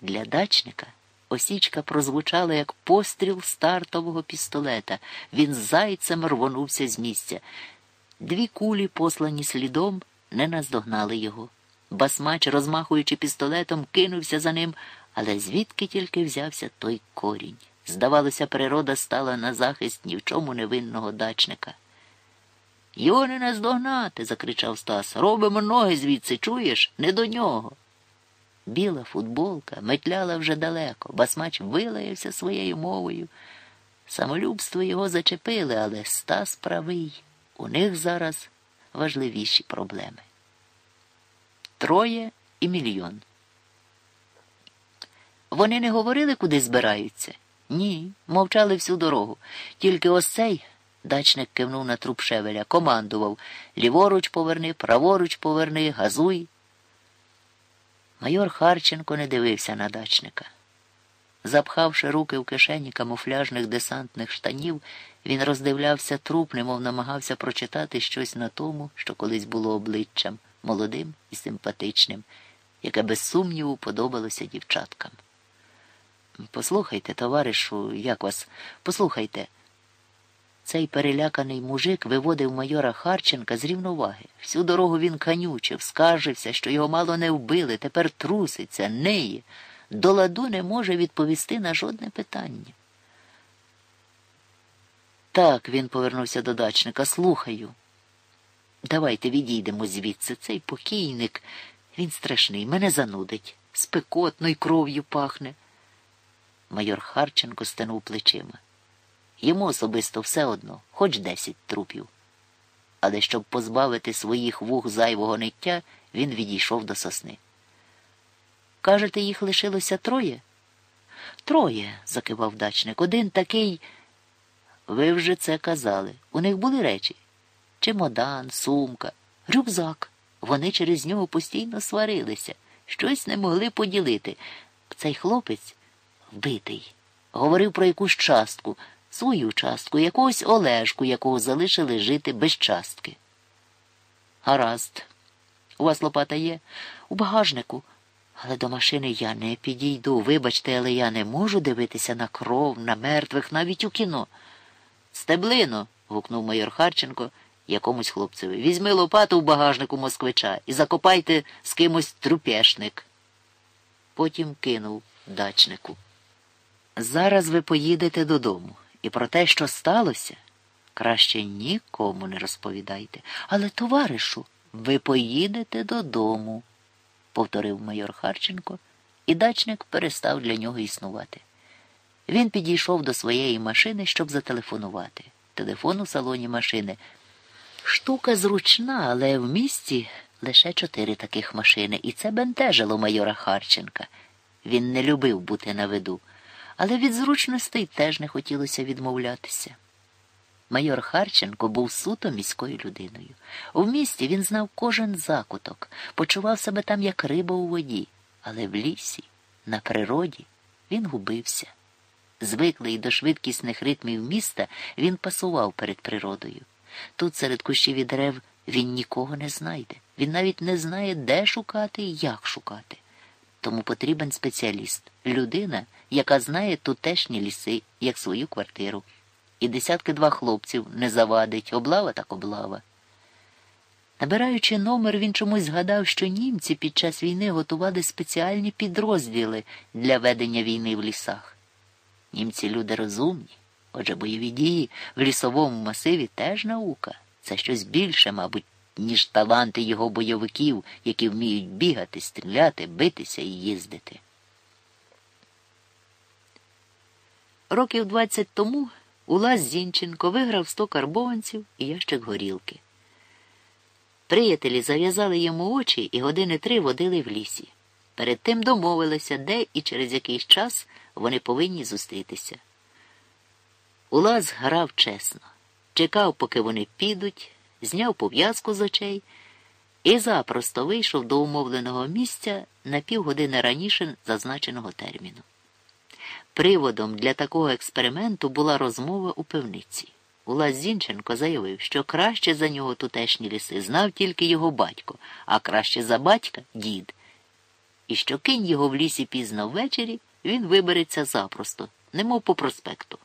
Для дачника осічка прозвучала як постріл стартового пістолета. Він зайцем рвонувся з місця. Дві кулі, послані слідом, не наздогнали його. Басмач, розмахуючи пістолетом, кинувся за ним, але звідки тільки взявся той корінь. Здавалося, природа стала на захист ні в чому невинного дачника. Його не наздогнати, закричав Стас. Робимо ноги звідси, чуєш? Не до нього. Біла футболка метляла вже далеко, басмач вилаявся своєю мовою. Самолюбство його зачепили, але Стас правий. У них зараз важливіші проблеми. Троє і мільйон. Вони не говорили, куди збираються? Ні, мовчали всю дорогу. Тільки ось цей, дачник кивнув на труп шевеля, командував ліворуч поверни, праворуч поверни, газуй. Майор Харченко не дивився на дачника. Запхавши руки в кишені камуфляжних десантних штанів, він роздивлявся труп, немов намагався прочитати щось на тому, що колись було обличчям, молодим і симпатичним, яке без сумніву подобалося дівчаткам. Послухайте, товаришу, як вас, послухайте. Цей переляканий мужик виводив майора Харченка з рівноваги. Всю дорогу він канючив, скаржився, що його мало не вбили, тепер труситься, неє. До ладу не може відповісти на жодне питання. Так, він повернувся до дачника. Слухаю. Давайте відійдемо звідси. Цей покійник, він страшний, мене занудить, спекотно й кров'ю пахне. Майор Харченко стенув плечима. Йому особисто все одно, хоч десять трупів. Але щоб позбавити своїх вух зайвого ниття, він відійшов до сосни. Кажете, їх лишилося троє? Троє, закивав дачник. Один такий. Ви вже це казали. У них були речі чемодан, сумка, рюкзак. Вони через нього постійно сварилися, щось не могли поділити. Цей хлопець вбитий. Говорив про якусь частку, свою частку, якогось Олежку, якого залишили жити без частки. Гаразд. У вас лопата є? У багажнику. Але до машини я не підійду. Вибачте, але я не можу дивитися на кров, на мертвих, навіть у кіно. Стеблино. гукнув майор Харченко якомусь хлопцеві. Візьми лопату в багажнику москвича і закопайте з кимось трупешник. Потім кинув дачнику. Зараз ви поїдете додому, і про те, що сталося, краще нікому не розповідайте. Але, товаришу, ви поїдете додому, повторив майор Харченко, і дачник перестав для нього існувати. Він підійшов до своєї машини, щоб зателефонувати. Телефон у салоні машини. Штука зручна, але в місті лише чотири таких машини, і це бентежило майора Харченка. Він не любив бути на виду але від зручностей теж не хотілося відмовлятися. Майор Харченко був суто міською людиною. У місті він знав кожен закуток, почував себе там, як риба у воді, але в лісі, на природі, він губився. Звиклий до швидкісних ритмів міста, він пасував перед природою. Тут, серед кущів і дерев, він нікого не знайде. Він навіть не знає, де шукати і як шукати. Тому потрібен спеціаліст, людина, яка знає тутешні ліси, як свою квартиру. І десятки два хлопців не завадить, облава так облава. Набираючи номер, він чомусь згадав, що німці під час війни готували спеціальні підрозділи для ведення війни в лісах. Німці люди розумні, отже бойові дії в лісовому масиві теж наука. Це щось більше, мабуть, ніж таланти його бойовиків, які вміють бігати, стріляти, битися і їздити. Років двадцять тому Улас Зінченко виграв сто карбованців і ящик горілки. Приятелі зав'язали йому очі і години три водили в лісі. Перед тим домовилися, де і через якийсь час вони повинні зустрітися. Улас грав чесно, чекав, поки вони підуть, зняв пов'язку з очей і запросто вийшов до умовленого місця на півгодини раніше зазначеного терміну. Приводом для такого експерименту була розмова у пивниці. Улас Зінченко заявив, що краще за нього тутешні ліси знав тільки його батько, а краще за батька дід. і що кинь його в лісі пізно ввечері, він вибереться запросто, немов по проспекту.